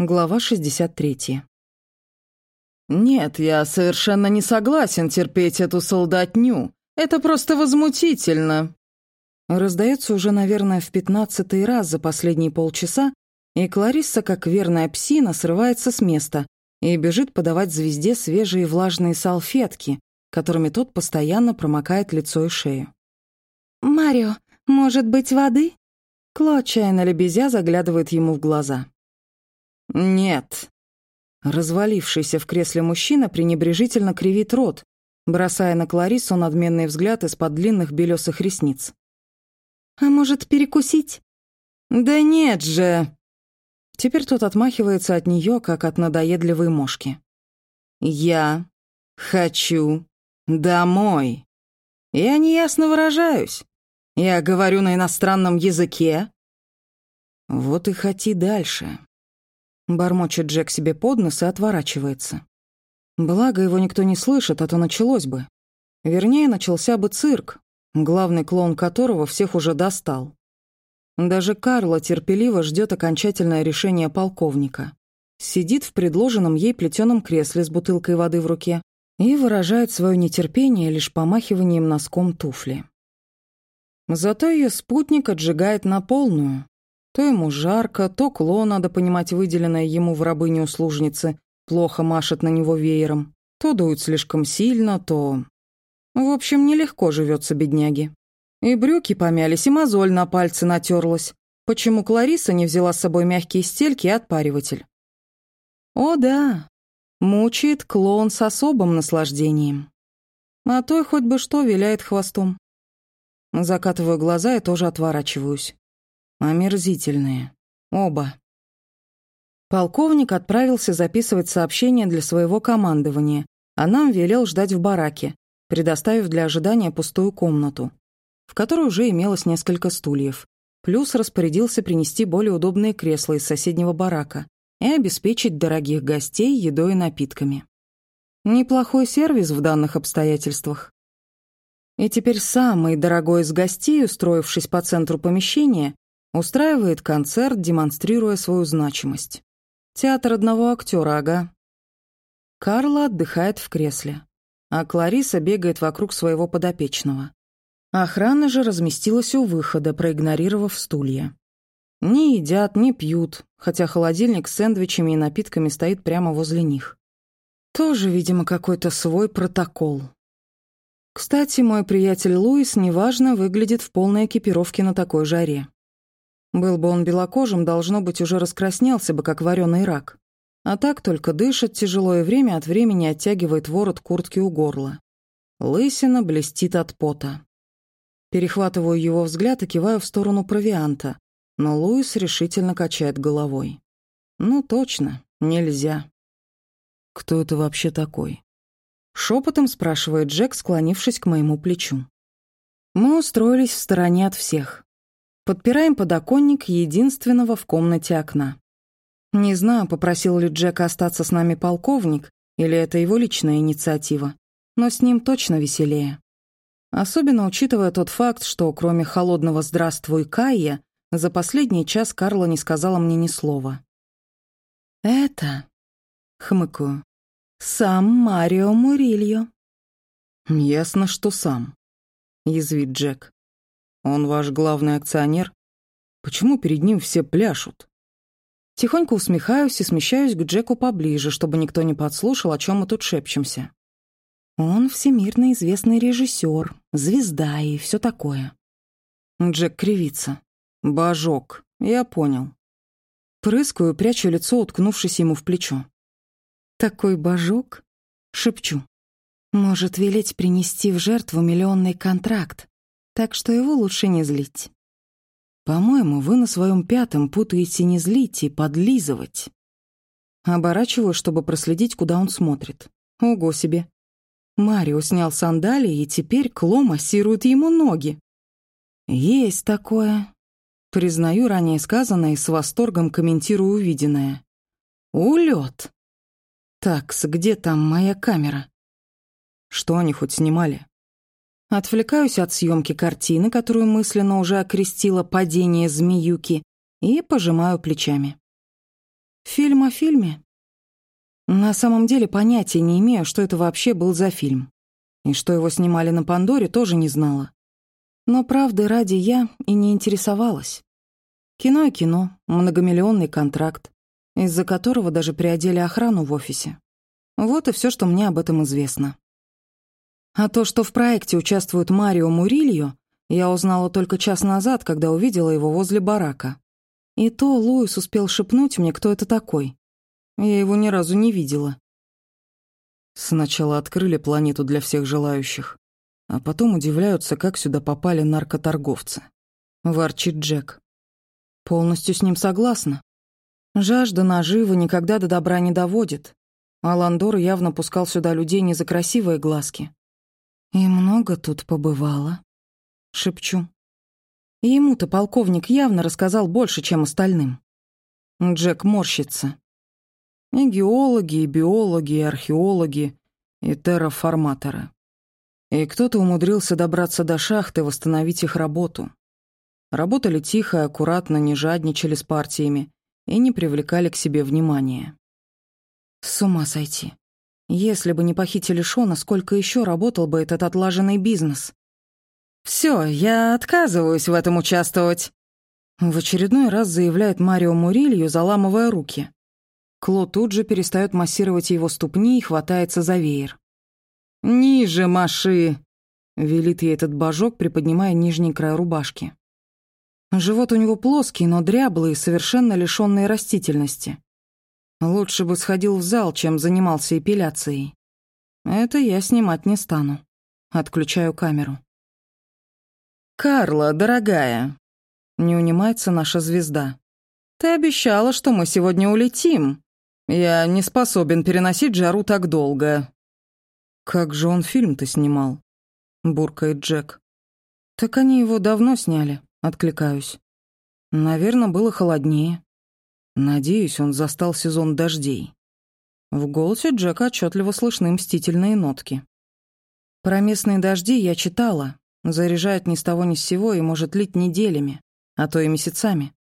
Глава 63. «Нет, я совершенно не согласен терпеть эту солдатню. Это просто возмутительно». Раздается уже, наверное, в пятнадцатый раз за последние полчаса, и Кларисса, как верная псина, срывается с места и бежит подавать звезде свежие влажные салфетки, которыми тот постоянно промокает лицо и шею. «Марио, может быть, воды?» Кло, отчаянно лебезя, заглядывает ему в глаза. «Нет». Развалившийся в кресле мужчина пренебрежительно кривит рот, бросая на Клариссу надменный взгляд из-под длинных белесых ресниц. «А может, перекусить?» «Да нет же!» Теперь тот отмахивается от нее, как от надоедливой мошки. «Я хочу домой. Я неясно выражаюсь. Я говорю на иностранном языке». «Вот и хоти дальше», — бормочет Джек себе под нос и отворачивается. Благо, его никто не слышит, а то началось бы. Вернее, начался бы цирк, главный клоун которого всех уже достал. Даже Карла терпеливо ждет окончательное решение полковника. Сидит в предложенном ей плетеном кресле с бутылкой воды в руке и выражает свое нетерпение лишь помахиванием носком туфли. Зато ее спутник отжигает на полную. То ему жарко, то Кло, надо понимать, выделенное ему в рабыне услужницы, плохо машет на него веером, то дует слишком сильно, то... В общем, нелегко живется бедняге. И брюки помялись, и мозоль на пальце натерлась. Почему Клариса не взяла с собой мягкие стельки и отпариватель? О да, мучает клоун с особым наслаждением. А то и хоть бы что виляет хвостом. Закатываю глаза и тоже отворачиваюсь. Омерзительные. Оба. Полковник отправился записывать сообщение для своего командования, а нам велел ждать в бараке, предоставив для ожидания пустую комнату в которой уже имелось несколько стульев. Плюс распорядился принести более удобные кресла из соседнего барака и обеспечить дорогих гостей едой и напитками. Неплохой сервис в данных обстоятельствах. И теперь самый дорогой из гостей, устроившись по центру помещения, устраивает концерт, демонстрируя свою значимость. Театр одного актера, ага. Карла отдыхает в кресле, а Клариса бегает вокруг своего подопечного. Охрана же разместилась у выхода, проигнорировав стулья. Не едят, не пьют, хотя холодильник с сэндвичами и напитками стоит прямо возле них. Тоже, видимо, какой-то свой протокол. Кстати, мой приятель Луис неважно выглядит в полной экипировке на такой жаре. Был бы он белокожим, должно быть, уже раскраснелся бы, как вареный рак. А так только дышит тяжело и время от времени оттягивает ворот куртки у горла. Лысина блестит от пота. Перехватываю его взгляд и киваю в сторону провианта, но Луис решительно качает головой. «Ну точно, нельзя». «Кто это вообще такой?» Шепотом спрашивает Джек, склонившись к моему плечу. Мы устроились в стороне от всех. Подпираем подоконник единственного в комнате окна. Не знаю, попросил ли Джека остаться с нами полковник, или это его личная инициатива, но с ним точно веселее. Особенно учитывая тот факт, что кроме холодного «здравствуй, Кайя», за последний час Карла не сказала мне ни слова. «Это...» — хмыкаю. «Сам Марио Мурильо». «Ясно, что сам», — язвит Джек. «Он ваш главный акционер? Почему перед ним все пляшут?» Тихонько усмехаюсь и смещаюсь к Джеку поближе, чтобы никто не подслушал, о чем мы тут шепчемся. Он всемирно известный режиссер, звезда и все такое. Джек кривится. Божок, я понял. Прыскаю, прячу лицо, уткнувшись ему в плечо. Такой божок? Шепчу. Может велеть принести в жертву миллионный контракт, так что его лучше не злить. По-моему, вы на своем пятом путаете не злить и подлизывать. Оборачиваю, чтобы проследить, куда он смотрит. Ого себе. Марио снял сандалии, и теперь Кло массирует ему ноги. «Есть такое», — признаю ранее сказанное и с восторгом комментирую увиденное. «Улет!» «Такс, где там моя камера?» «Что они хоть снимали?» Отвлекаюсь от съемки картины, которую мысленно уже окрестила «Падение змеюки», и пожимаю плечами. Фильм о фильме? На самом деле понятия не имею, что это вообще был за фильм. И что его снимали на Пандоре, тоже не знала. Но правды ради я и не интересовалась. Кино и кино, многомиллионный контракт, из-за которого даже приодели охрану в офисе. Вот и все, что мне об этом известно. А то, что в проекте участвует Марио Мурильо, я узнала только час назад, когда увидела его возле барака. И то Луис успел шепнуть мне, кто это такой. Я его ни разу не видела. Сначала открыли планету для всех желающих, а потом удивляются, как сюда попали наркоторговцы. Ворчит Джек. Полностью с ним согласна. Жажда наживы никогда до добра не доводит. А Ландор явно пускал сюда людей не за красивые глазки. «И много тут побывало», — шепчу. Ему-то полковник явно рассказал больше, чем остальным. Джек морщится. И геологи, и биологи, и археологи, и терраформаторы. И кто-то умудрился добраться до шахты и восстановить их работу. Работали тихо аккуратно, не жадничали с партиями и не привлекали к себе внимания. С ума сойти. Если бы не похитили Шона, сколько еще работал бы этот отлаженный бизнес? Все, я отказываюсь в этом участвовать. В очередной раз заявляет Марио Мурилью, заламывая руки. Кло тут же перестает массировать его ступни и хватается за веер. «Ниже, Маши!» — велит ей этот божок, приподнимая нижний край рубашки. Живот у него плоский, но дряблый, совершенно лишённый растительности. Лучше бы сходил в зал, чем занимался эпиляцией. Это я снимать не стану. Отключаю камеру. «Карла, дорогая!» Не унимается наша звезда. «Ты обещала, что мы сегодня улетим. Я не способен переносить жару так долго». «Как же он фильм-то снимал?» — буркает Джек. «Так они его давно сняли», — откликаюсь. «Наверное, было холоднее». Надеюсь, он застал сезон дождей. В голосе Джека отчетливо слышны мстительные нотки. Про местные дожди я читала. Заряжают ни с того ни с сего и может лить неделями, а то и месяцами.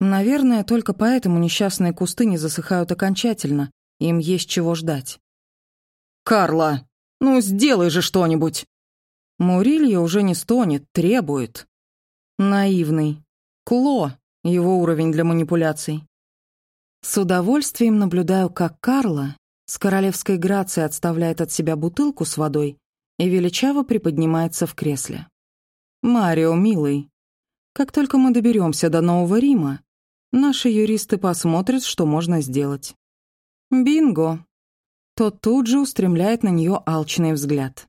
Наверное, только поэтому несчастные кусты не засыхают окончательно, им есть чего ждать. «Карла, ну сделай же что-нибудь!» Мурилья уже не стонет, требует. Наивный. Кло — его уровень для манипуляций. С удовольствием наблюдаю, как Карла с королевской грацией отставляет от себя бутылку с водой и величаво приподнимается в кресле. «Марио, милый, как только мы доберемся до Нового Рима, Наши юристы посмотрят, что можно сделать. Бинго. Тот тут же устремляет на нее алчный взгляд.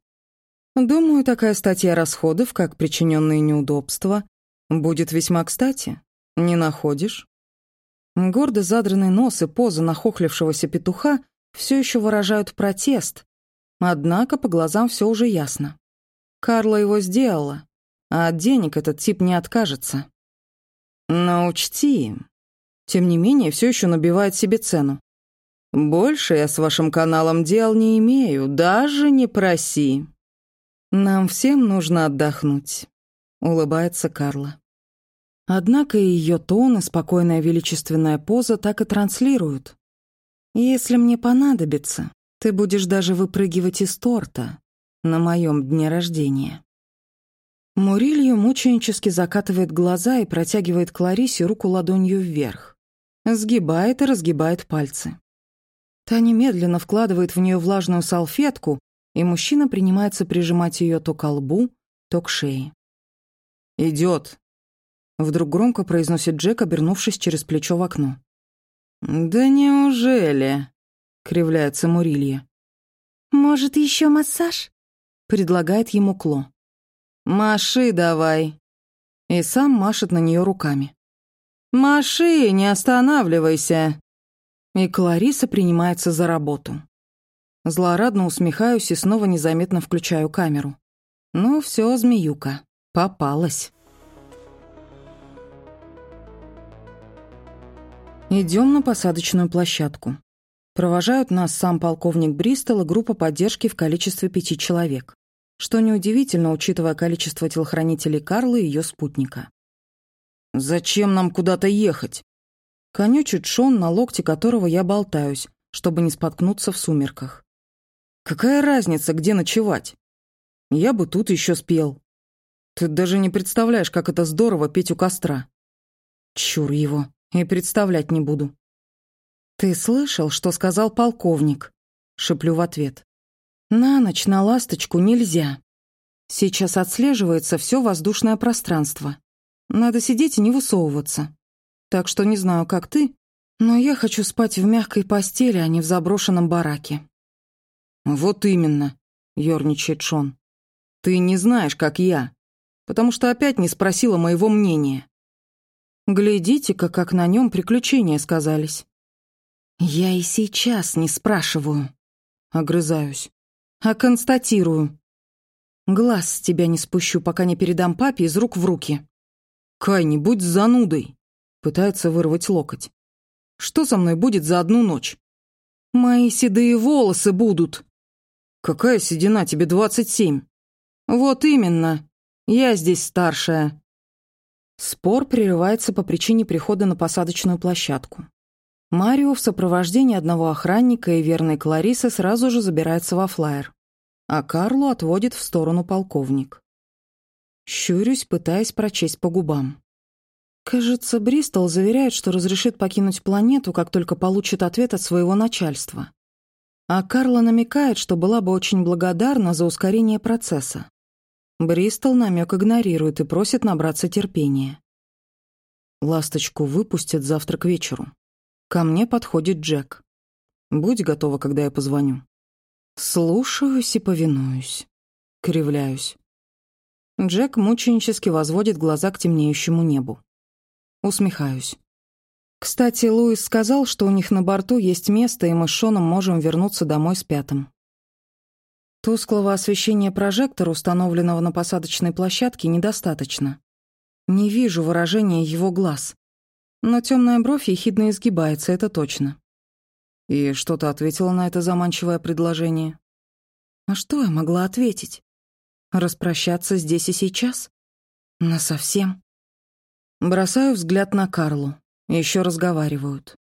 Думаю, такая статья расходов, как причиненные неудобства, будет весьма кстати. Не находишь? Гордо задранный нос и поза нахохлившегося петуха все еще выражают протест, однако по глазам все уже ясно. Карла его сделала, а от денег этот тип не откажется. Но учти, тем не менее, все еще набивает себе цену. «Больше я с вашим каналом дел не имею, даже не проси». «Нам всем нужно отдохнуть», — улыбается Карла. Однако ее тон и спокойная величественная поза так и транслируют. «Если мне понадобится, ты будешь даже выпрыгивать из торта на моем дне рождения». Мурилью мученически закатывает глаза и протягивает Кларисе руку ладонью вверх сгибает и разгибает пальцы. Та немедленно вкладывает в нее влажную салфетку, и мужчина принимается прижимать ее то к лбу, то к шее. Идет. Вдруг громко произносит Джек, обернувшись через плечо в окно. «Да неужели?» — кривляется Мурилья. «Может, еще массаж?» — предлагает ему Кло. «Маши давай!» И сам машет на нее руками. «Маши, не останавливайся!» И Клариса принимается за работу. Злорадно усмехаюсь и снова незаметно включаю камеру. Ну все, змеюка, попалась. Идем на посадочную площадку. Провожают нас сам полковник Бристол и группа поддержки в количестве пяти человек. Что неудивительно, учитывая количество телохранителей Карлы и ее спутника. «Зачем нам куда-то ехать?» Конючит Шон, на локте которого я болтаюсь, чтобы не споткнуться в сумерках. Какая разница, где ночевать? Я бы тут еще спел. Ты даже не представляешь, как это здорово петь у костра. Чур его, и представлять не буду. Ты слышал, что сказал полковник? Шеплю в ответ. На ночь на ласточку нельзя. Сейчас отслеживается все воздушное пространство. Надо сидеть и не высовываться. Так что не знаю, как ты, но я хочу спать в мягкой постели, а не в заброшенном бараке. Вот именно, ёрничает Шон. Ты не знаешь, как я, потому что опять не спросила моего мнения. Глядите-ка, как на нем приключения сказались. Я и сейчас не спрашиваю, огрызаюсь, а констатирую. Глаз с тебя не спущу, пока не передам папе из рук в руки. Кай, не будь занудой, пытается вырвать локоть. Что со мной будет за одну ночь? Мои седые волосы будут. Какая седина, тебе двадцать семь. Вот именно. Я здесь старшая. Спор прерывается по причине прихода на посадочную площадку. Марио в сопровождении одного охранника и верной Кларисы сразу же забирается во флайер, а Карлу отводит в сторону полковник. Щурюсь, пытаясь прочесть по губам. Кажется, Бристол заверяет, что разрешит покинуть планету, как только получит ответ от своего начальства. А Карла намекает, что была бы очень благодарна за ускорение процесса. Бристол намек игнорирует и просит набраться терпения. Ласточку выпустят завтра к вечеру. Ко мне подходит Джек. Будь готова, когда я позвоню. Слушаюсь и повинуюсь. Кривляюсь. Джек мученически возводит глаза к темнеющему небу. Усмехаюсь. Кстати, Луис сказал, что у них на борту есть место, и мы с Шоном можем вернуться домой с пятым. Тусклого освещения прожектора, установленного на посадочной площадке, недостаточно. Не вижу выражения его глаз. Но темная бровь ехидно изгибается, это точно. И что то ответила на это заманчивое предложение? А что я могла ответить? Распрощаться здесь и сейчас? Насовсем? Бросаю взгляд на Карлу. Еще разговаривают.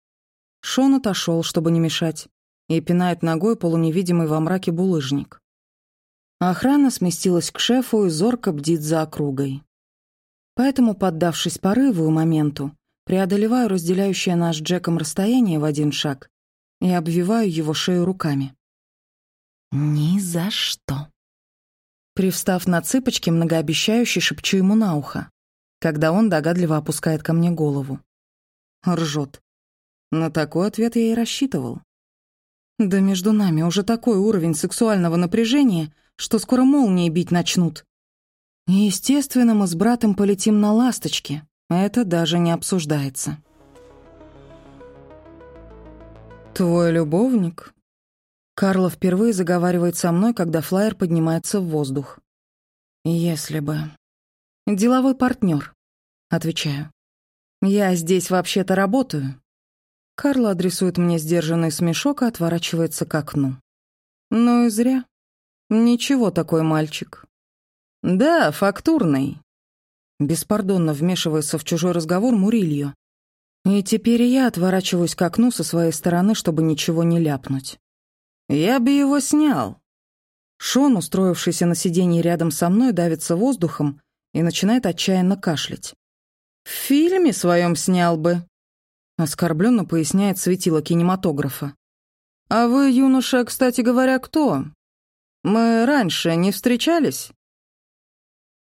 Шон отошел, чтобы не мешать, и пинает ногой полуневидимый во мраке булыжник. Охрана сместилась к шефу и зорко бдит за округой. Поэтому, поддавшись порыву и моменту, преодолеваю разделяющее нас с Джеком расстояние в один шаг и обвиваю его шею руками. «Ни за что!» Привстав на цыпочки, многообещающе шепчу ему на ухо когда он догадливо опускает ко мне голову. Ржет. На такой ответ я и рассчитывал. Да между нами уже такой уровень сексуального напряжения, что скоро молнии бить начнут. Естественно, мы с братом полетим на ласточке. Это даже не обсуждается. «Твой любовник?» Карла впервые заговаривает со мной, когда флайер поднимается в воздух. «Если бы...» «Деловой партнер», — отвечаю. «Я здесь вообще-то работаю». Карла адресует мне сдержанный смешок и отворачивается к окну. Ну и зря. Ничего такой мальчик. Да, фактурный. Беспардонно вмешивается в чужой разговор Мурильо. И теперь я отворачиваюсь к окну со своей стороны, чтобы ничего не ляпнуть. Я бы его снял. Шон, устроившийся на сиденье рядом со мной, давится воздухом и начинает отчаянно кашлять. «В фильме своем снял бы», — оскорбленно поясняет светило кинематографа. «А вы, юноша, кстати говоря, кто? Мы раньше не встречались?»